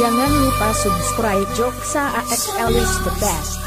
Jangan lupa subscribe Joksa AXL is the best.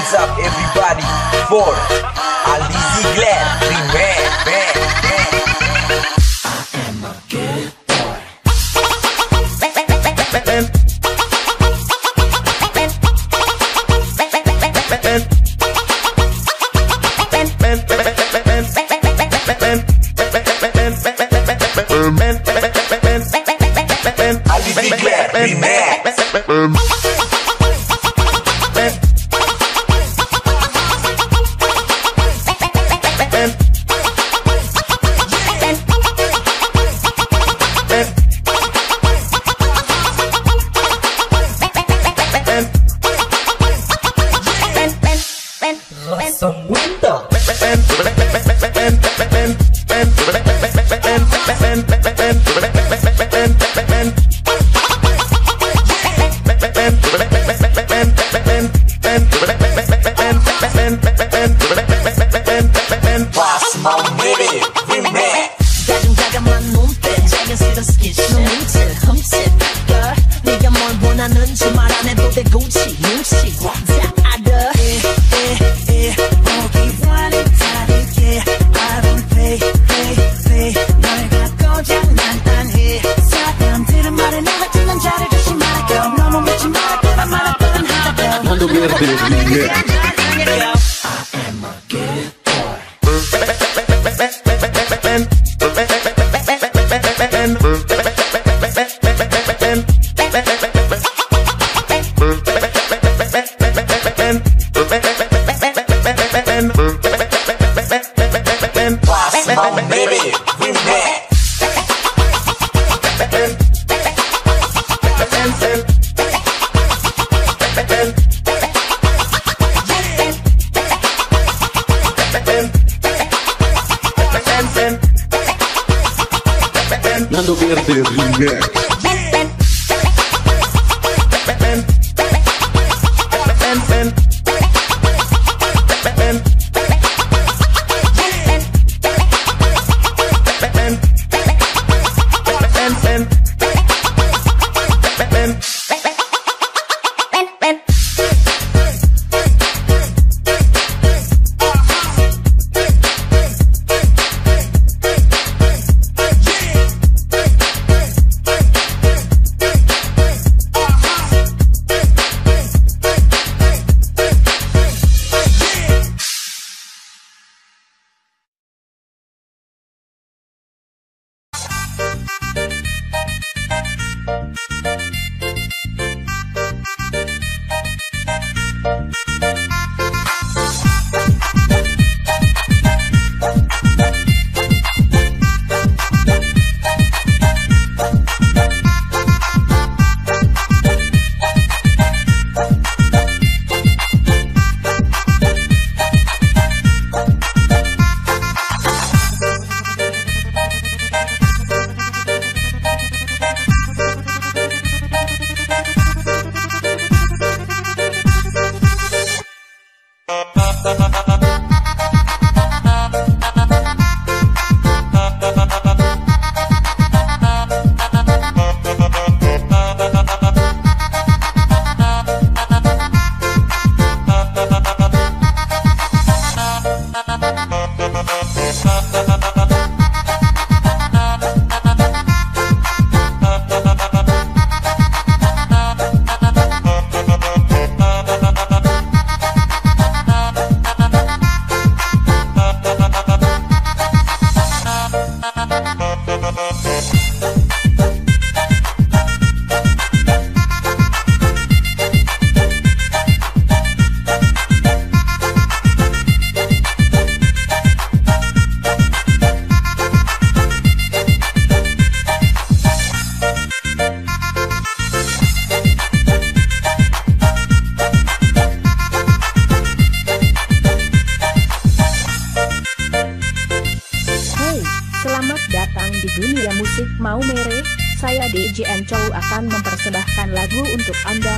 Hands up, everybody, for Ali Ziegler Nando Verde Remix. Boss Nando DJ Encow akan mempersembahkan lagu untuk Anda.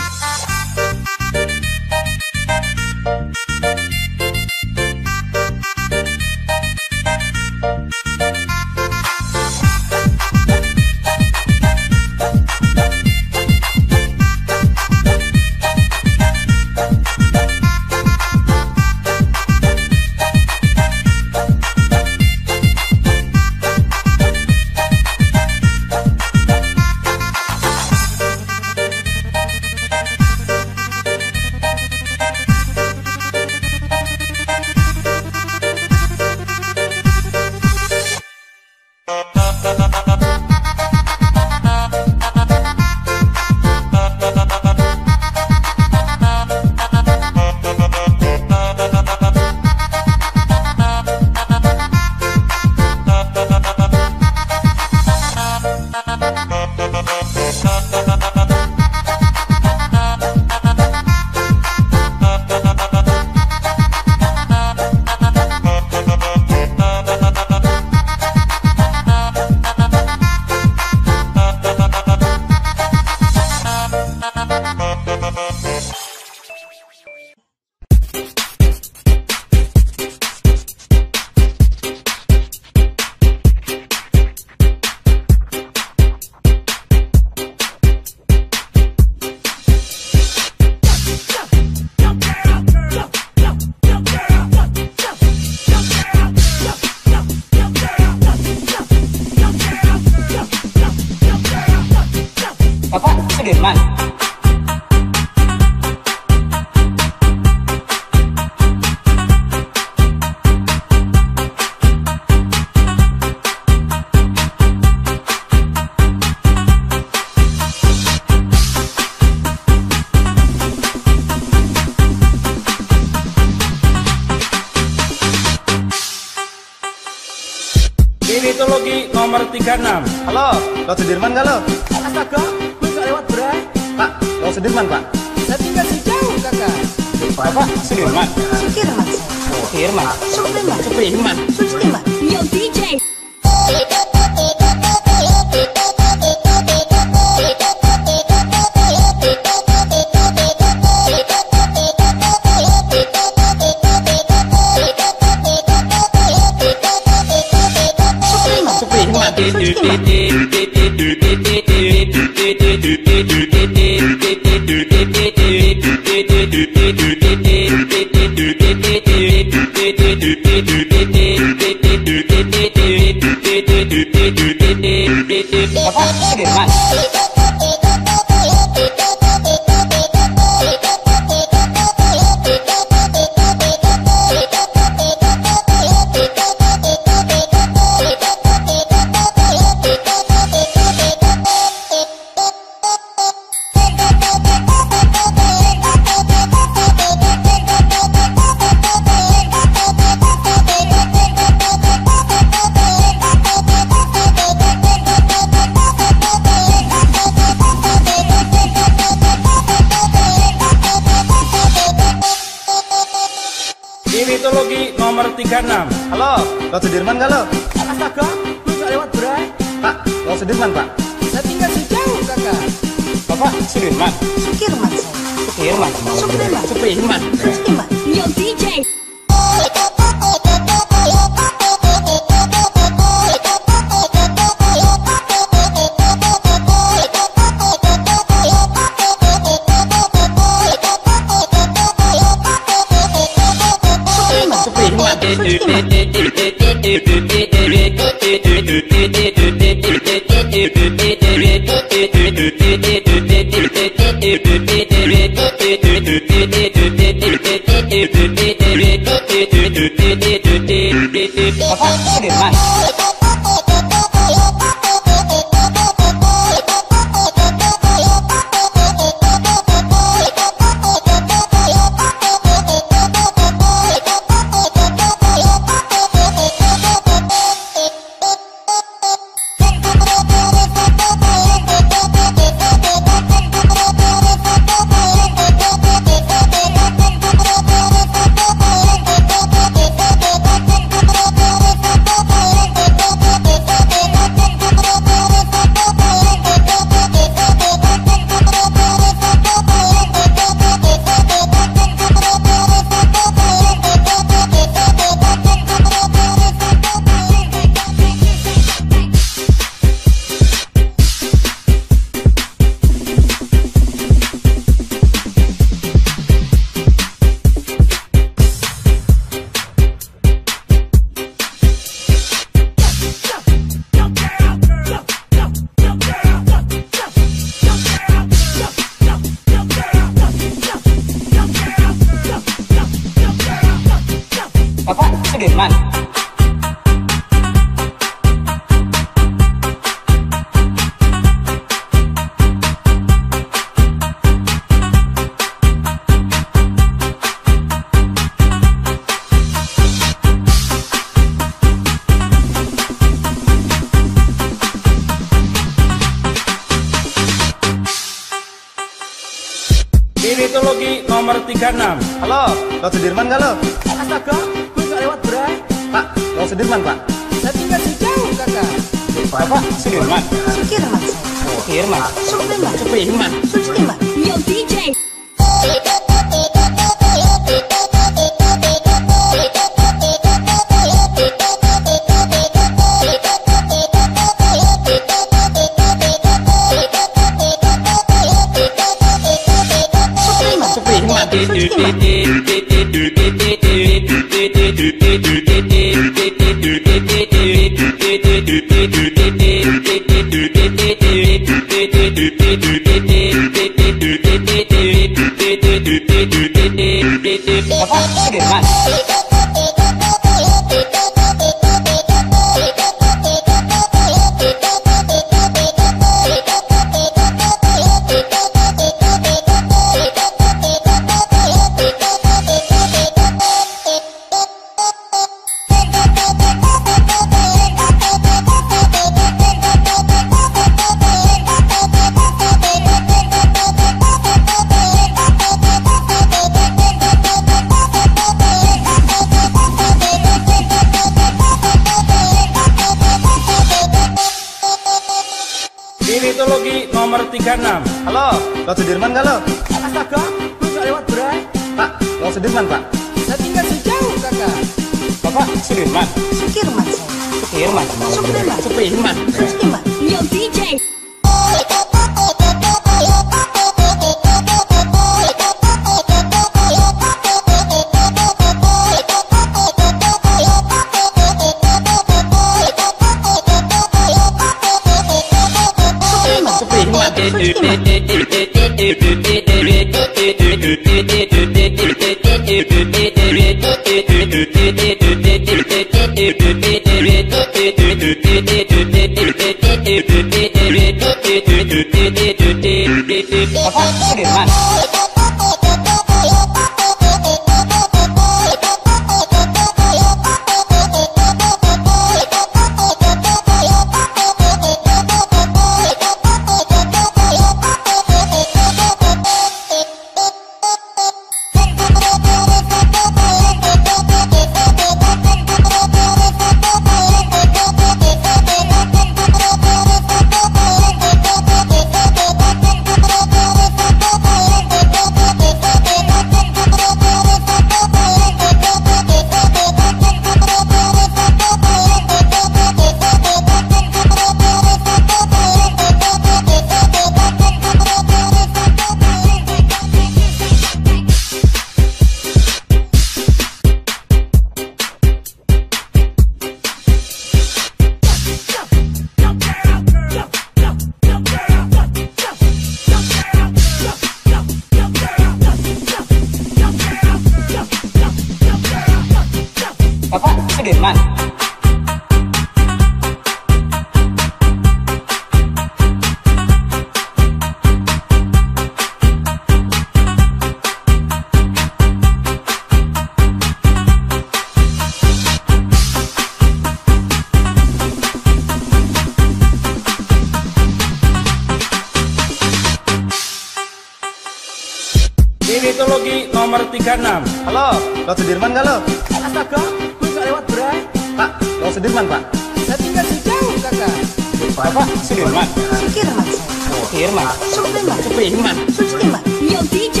别了嘛。收费嘛收费你买嘛收起来嘛。你要低价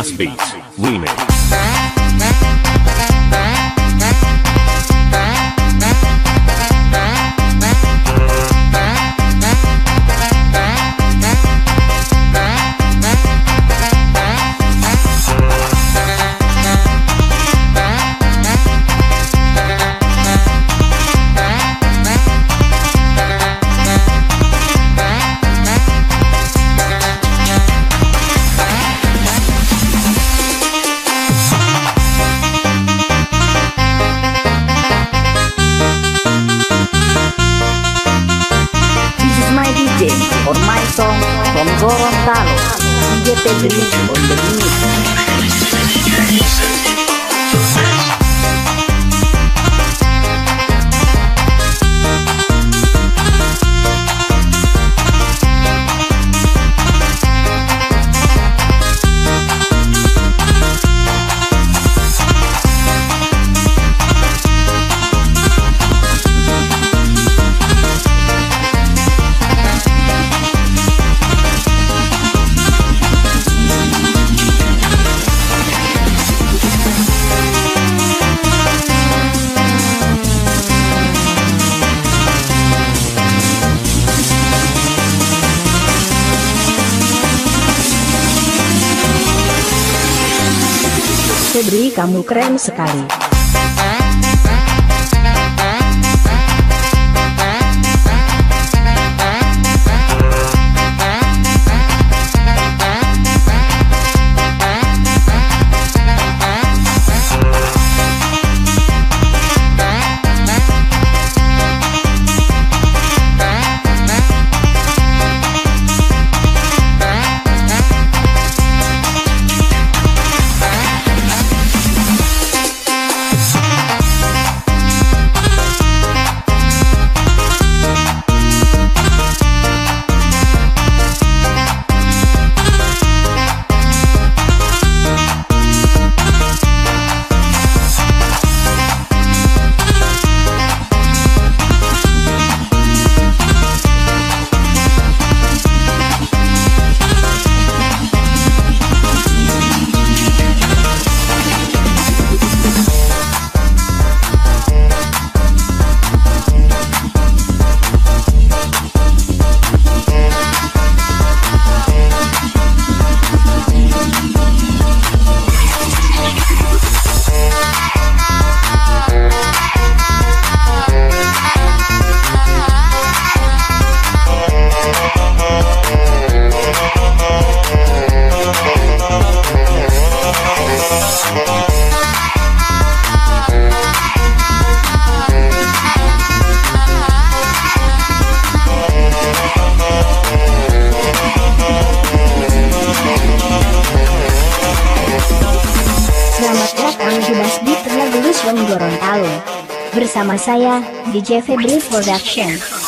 Bass Beats keren sekali. J. Febri Production